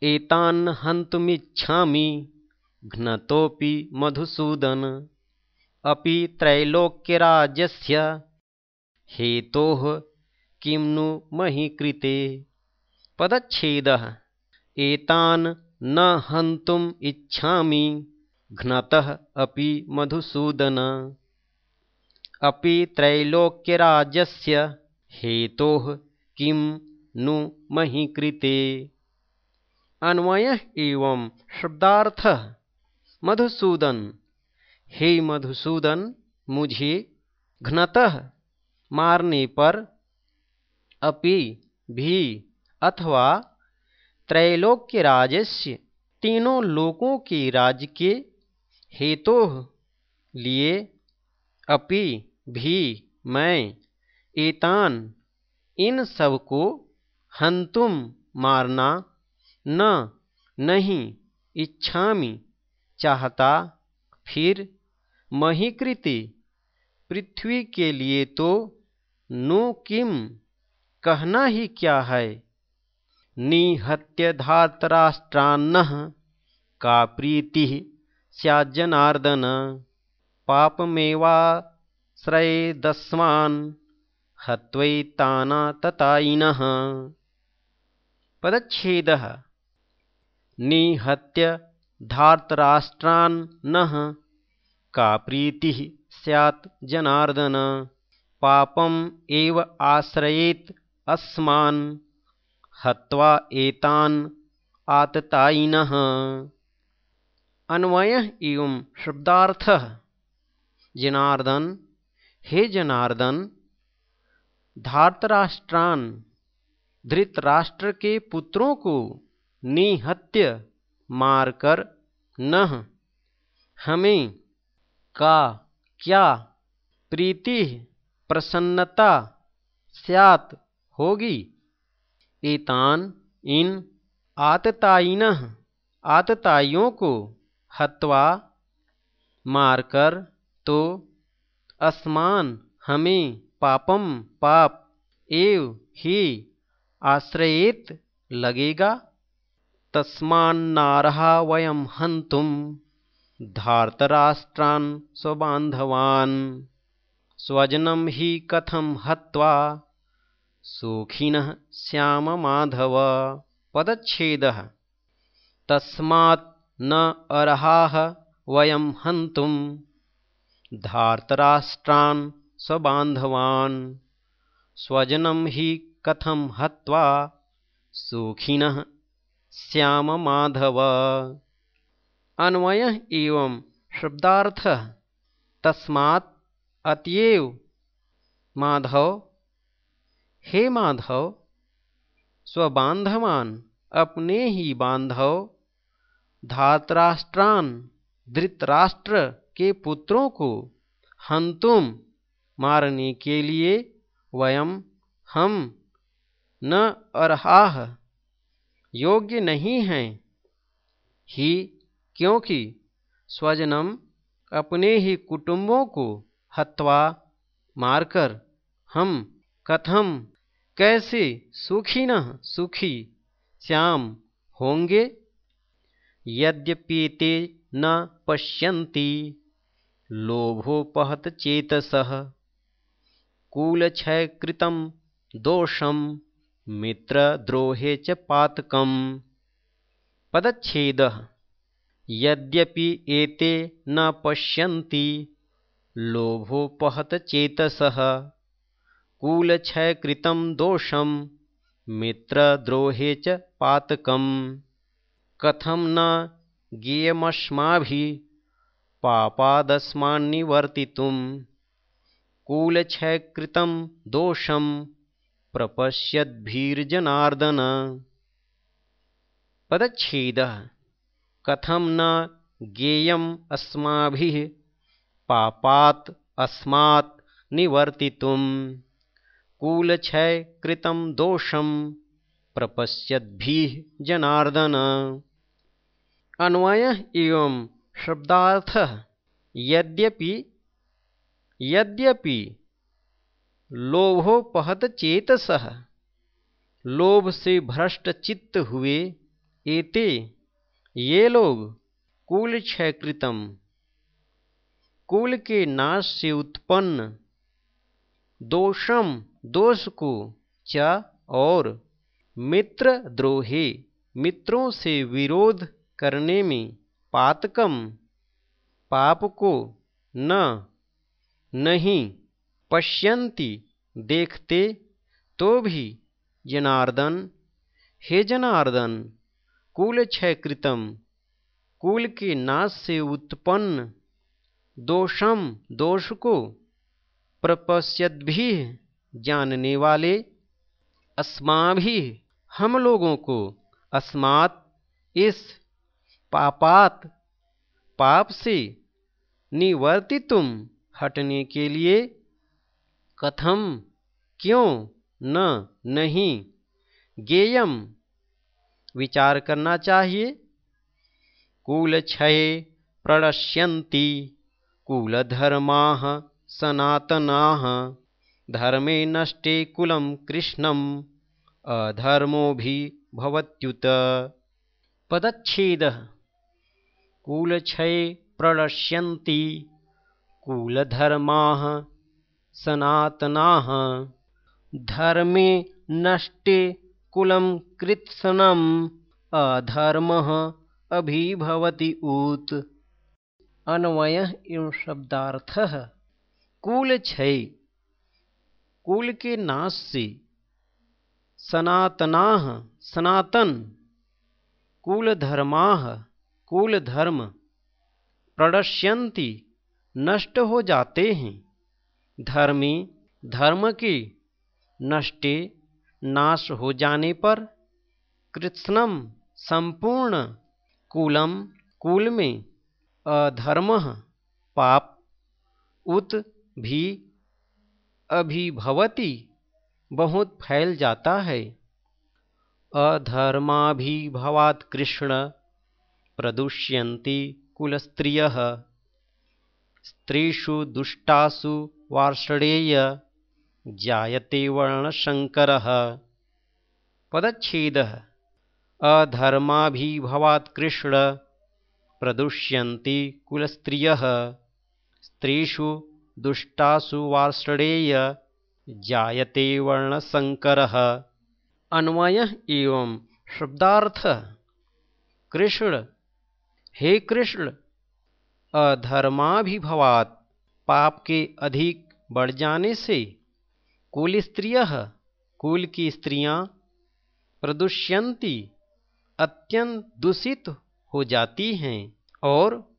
एतान हंतुमिच्छामि घ्नतोपि मधुसूदन। अपि त्रैलोक्यराज्यस्य हेतोः किं नु मही कृते पदच्छेदः। एतान् न हन्तुम् इच्छामि, घ्नतः अपि मधुसूदन। अपि त्रैलोक्यराजस्य हेतोः किं नु मही कृते। अन्वय एवं शब्दार्थ। मधुसूदन। हे मधुसूदन, मुझे घनतः मारने पर अपि भी अथवा त्रैलोक्य राजस्य तीनों लोकों के राज्य के हेतु लिए अपि भी मैं एतान इन सब हंतुम मारना, न, नहीं, इच्छामि, चाहता, फिर, महीकृति, पृथ्वी के लिए तो नु किम, कहना ही क्या है? निहत्य धातराष्ट्रान्न का प्रीति स्याजनार्दन पापमेवाश्रयेदस्मान्, हत्वैतानाततायिनः। पदच्छेदः। निहत्य धार्तराष्ट्रान्नः का प्रीतिः स्यात् जनार्दन। पापम् एव आश्रयेत् अस्मान्। हत्वा एतान् आततायिनः। अन्वय एवं शब्दार्थ। जनार्दन, हे जनार्दन, धार्तराष्ट्रान धृतराष्ट्र के पुत्रों को निहत्य मारकर न हमें का क्या प्रीति प्रसन्नता स्यात होगी? एतान इन आतताइन आतताइयों को हत्वा मारकर तो असमान हमें पापम पाप एव ही आश्रयित लगेगा। तस्मान्नारहा वयम हंतुम धार्तराष्ट्रान् स्वबान्धवान्। स्वजनं हि कथं हत्वा। सुखिनः श्याम माधव पदच्छेदः। तस्मात् न अर्हाः वयं हन्तुं। धार्तराष्ट्रान् स्वबान्धवान्। स्वजनं हि कथं हत्वा सुखिनः श्याम माधव। अन्वय एवं शब्दार्थ, तस्मात् अतएव, माधव। हे माधव स्वबांधवान अपने ही बांधव धातराष्ट्रान धृतराष्ट्र के पुत्रों को हंतुम मारने के लिए वयम हम न अर्हाह योग्य नहीं हैं। ही, क्योंकि स्वजनम अपने ही कुटुंबों को हत्वा मारकर हम कथम कैसे सुखी न सुखी श्याम होंगे? यद्यपि ते न पश्यन्ति लोभोपहत चेतसः, कूलक्षयकृतं दोषं मित्रद्रोहे च पातकम्। पदच्छेदः। यद्यपि एते न पश्यन्ति लोभोपहत चेतसः। कूलक्षयकृतं दोषं मित्रद्रोहे च पातकम्। कथम न ज्ञेयमस्माभिः पापादस्मान्निवर्तितुं कूलक्षयकृतं दोषं प्रपश्यद्भिर्जनार्दन। पदच्छेदः कथम न ज्ञेयम् अस्माभिः पापात् अस्मात् निवर्तितुं कूलक्षयकृतं दोषं प्रपश्यद्भिः जनार्दन अन्वय एवं शब्दार्थ यद्यपि यद्यपि लोभोपहत चेतस। लोभ से भ्रष्ट चित्त हुए, एते, ये लोग कुल क्षयकृतम। कुल के नाश से उत्पन्न दोषम दोष को च और मित्रद्रोहे मित्रों से विरोध करने में पातकम, पाप को न, नहीं पश्यन्ति, देखते तो भी, जनार्दन। हे जनार्दन, कुल क्षय कृतम कुल के नाश से उत्पन्न दोषम दोष को प्रपश्यत भी जानने वाले अस्मा भी हम लोगों को अस्मात इस पापात, पाप से निवर्तितुम हटने के लिए कथम, क्यों न नहीं? गेयम, विचार करना चाहिए। कुल क्षय प्रणश्यन्ति, कुलधर्मा सनातना। धर्मे नष्टे कुलं कृष्णम अधर्मो भी भवत्युत पदच्छेद कुलक्षय प्रणश्यन्ति, कुलधर्माः सनातनाः धर्मे नष्टे कुलं कृत्सनम्, अधर्मः अभिभवति उत अन्वय एवं शब्दार्थ। कुल क्षय कुल के नाश से सनातना सनातन। कुल धर्मा कुल धर्म। प्रणश्यंती नष्ट हो जाते हैं। धर्मी धर्म के नष्टे नाश हो जाने पर कृत्स्नम संपूर्ण कुलम कुल में अधर्म पाप उत भी अभिभवती बहुत फैल जाता है। अधर्माभिभवात् कृष्ण प्रदुष्यन्ति कुलस्त्रियः। स्त्रीषु दुष्टासु वार्षणेय जायते वर्णशङ्करः पदच्छेदः। अधर्माभिभवात् कृष्ण, प्रदुष्यन्ति कुलस्त्रियः। स्त्रीषु दुष्टासु वार्षणेय जायते वर्णशङ्करः अन्वय एवं शब्दार्थ। कृष्ण, हे कृष्ण, अधर्माभिभवात पाप के अधिक बढ़ जाने से कुल स्त्रिय, कुल की स्त्रियाँ प्रदुष्यंती, अत्यंत दूषित हो जाती हैं। और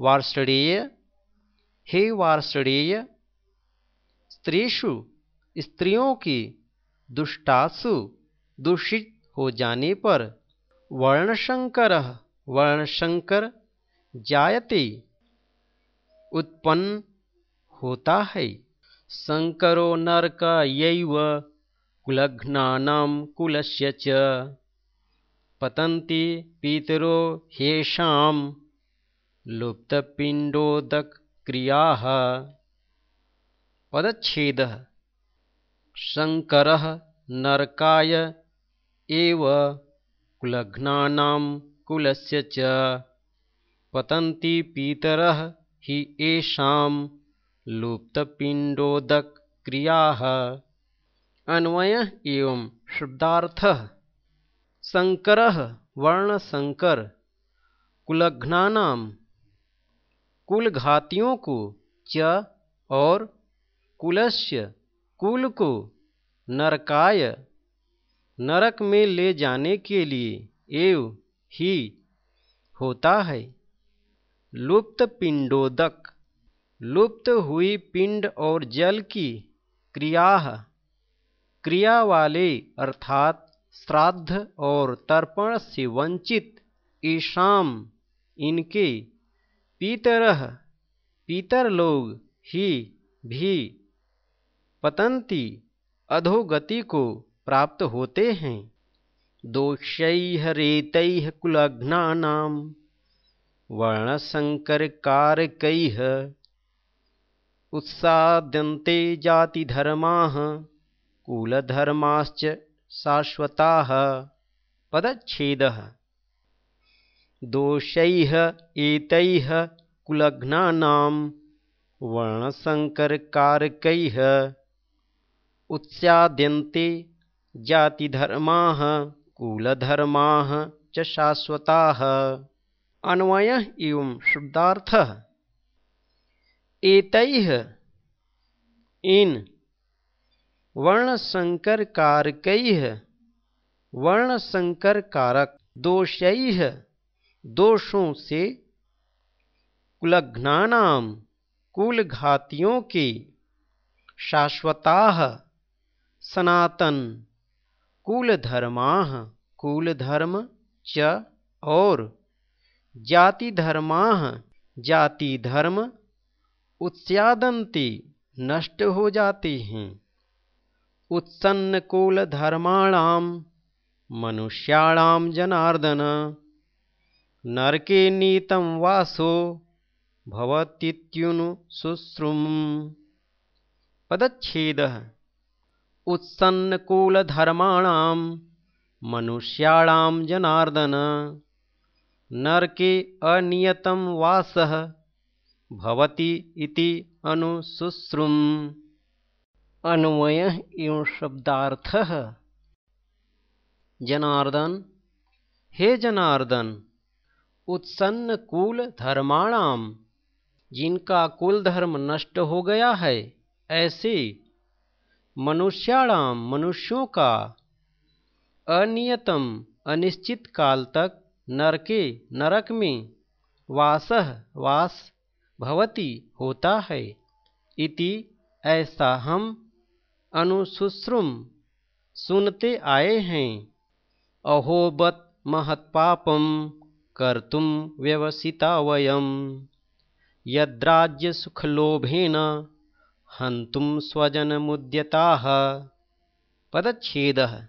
वार्षणेय, हे वार्षणेय, स्त्रीषु, स्त्रियों की दुष्टासु दूषित हो जाने पर वर्णशंकर वर्णशंकर जायते, उत्पन्न होता है। शंकरो नरक कुलघ्नानां कुलस्य च। पतन्ति पितरो ह्येषां लुप्तपिण्डोदक्रियाः। पदच्छेदः। शङ्करः नरकाय एव कुलघ्नानां कुलस्य च। पतन्ति पितरः हि येषां लुप्तपिण्डोदक्रियाः। अन्वय एवं शब्दार्थ। शंकर, वर्णशंकर, कुलघ्नानाम। कुलघातियों को च और कुलस्य, कुल को नरकाय। नरक में ले जाने के लिए एव ही होता है। लुप्त पिंडोदक लुप्त हुई पिंड और जल की क्रिया क्रिया वाले अर्थात श्राद्ध और तर्पण से वंचित ईशाम, इनके पीतर पीतर लोग ही भी पतंती अधोगति को प्राप्त होते हैं। दोषैः रेतैः कुलघ्नानां वर्णसङ्करकारकैः उत्साद्यन्ते जातिधर्माः कुलधर्माश्च शाश्वताः। पदच्छेदः। दोषैः, एतैः, कुलघ्नानां, वर्णसङ्करकारकैः। उत्स्याद्यन्ते जातिधर्माः कुलधर्माः च शाश्वताः। अन्वयः एवं शुद्धार्थः। एतैः इन वर्णसंकर कारकैः वर्णसंकर कारक दोषैः दोषों से कुलघ्नानाम कुलघातियों के शाश्वता सनातन कुलधर्मा कुलधर्म च और जाति धर्मा जाति धर्म उत्स्यादंती नष्ट हो जाते हैं। उत्सन्न कुलधर्माणाम मनुष्याणाम जनार्दन। नरके नीतं वासो, भवतीत्युनु शुश्रुम। पदच्छेदः। उत्सन्नकूलधर्माणां मनुष्याणां जनार्दन। नरके अनियतं वासः भवति इति अनुशुश्रुम अन्वय एवं शब्दार्थः। जनार्दन। हे जनार्दन, उत्सन्न कुल धर्माणाम, जिनका कुल धर्म नष्ट हो गया है, ऐसे मनुष्याणाम, मनुष्यों का अनियतम, अनिश्चित काल तक नरके, नरक में वासह वास भवती, होता है। इति ऐसा हम अनुशुश्रुम सुनते आए हैं। अहोबत महत्पापम कर्तुम व्यवसिता वयम। यद्राज्यसुखलोभेन हन्तुं स्वजनमुद्यताः। पदच्छेदः।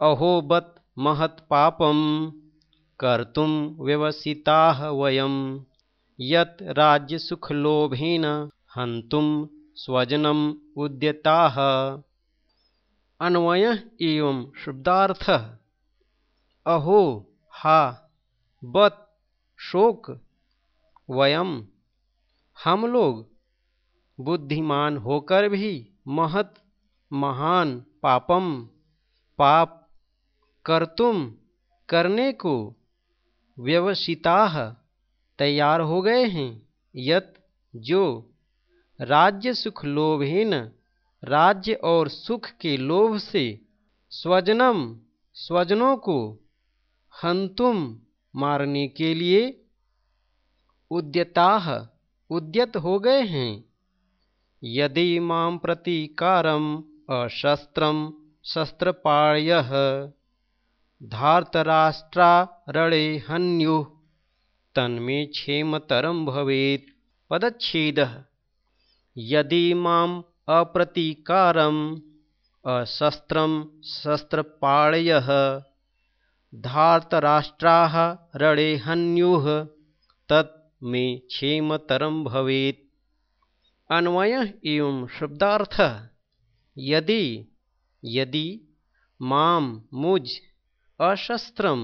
अहोबत् महत्पापं कर्तुं व्यवसिता वयं यत् राज्यसुखलोभेन हन्तुं स्वजनम् उद्यताः। अन्वय एवं शब्दार्थ। अहो, हा, बत, शोक, वयम, हम लोग, बुद्धिमान होकर भी महत, महान पापम, पाप कर तुम करने को व्यवसिता। तैयार हो गए हैं। यत जो राज्य सुख लोभहीन, राज्य और सुख के लोभ से स्वजनम, स्वजनों को हंतुम मारने के लिए उद्यता उद्यत हो गए हैं। यदि माम प्रतिकारम अशस्त्रम शस्त्रपाण्य धार्तराष्ट्रारणे हन्यु तन्मे क्षेमतरम भवेत। पदछेद यदि माम अप्रतीकारम अशस्त्रम शस्त्रपाण्य धार्तराष्ट्राः रणे हन्युः तत् मे एवं शब्दार्थ। यदि यदि माम मुझ अशस्त्रम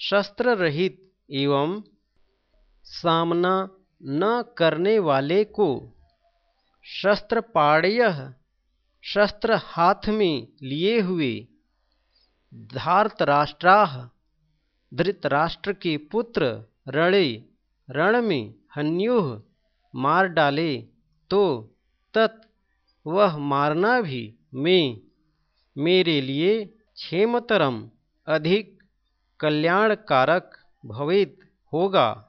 शस्त्र रहित एवं सामना न करने वाले को। शस्त्र पाड़य, शस्त्र हाथ में लिए हुए। धार्तराष्ट्रा, धृतराष्ट्र के पुत्र रणे, रण में हन्युह मार डाले तो तत् वह मारना भी मैं। मेरे लिए क्षेमतरम अधिक कल्याणकारक भवित होगा।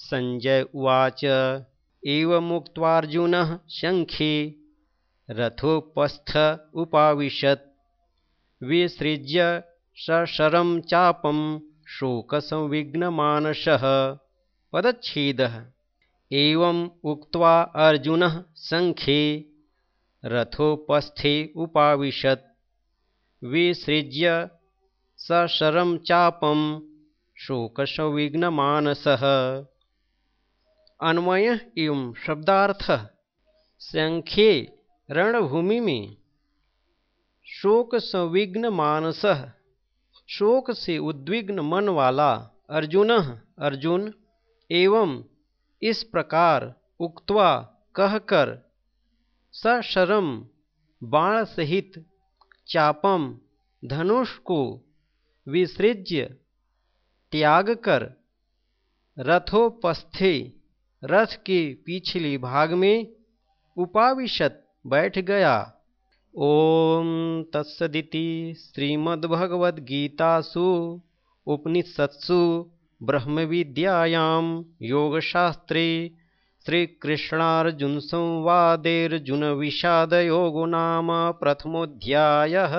संजय उवाच। एवमुक्त्वार्जुनः शङ्खे रथोपस्थ उपाविशत्। विसृज्य सशरं चापं शोकसंविघ्नमानसः पदच्छेदः। एवम् उक्त्वा अर्जुनः सङ्ख्ये रथोपस्थे उपाविशत्। विसृज्य सशरं चापं शोकसंविघ्नमानसः अन्वय एवं शब्दार्थ। संख्ये रणभूमि में शोक संविघ्न मानस शोक से उद्विग्न मन वाला अर्जुन अर्जुन, एवं इस प्रकार उक्त्वा कहकर सशरम बाण सहित चापम धनुष को विसृज्य त्याग कर रथोपस्थे रथ के पिछले भाग में उपाविशत बैठ गया। ओम तत्सदिति श्रीमद्भगवद्गीतासु उपनिषत्सु ब्रह्म ब्रह्मविद्यायां योगशास्त्रे श्रीकृष्णार्जुनसंवादेऽर्जुनविषादयोगो नाम प्रथमोऽध्यायः।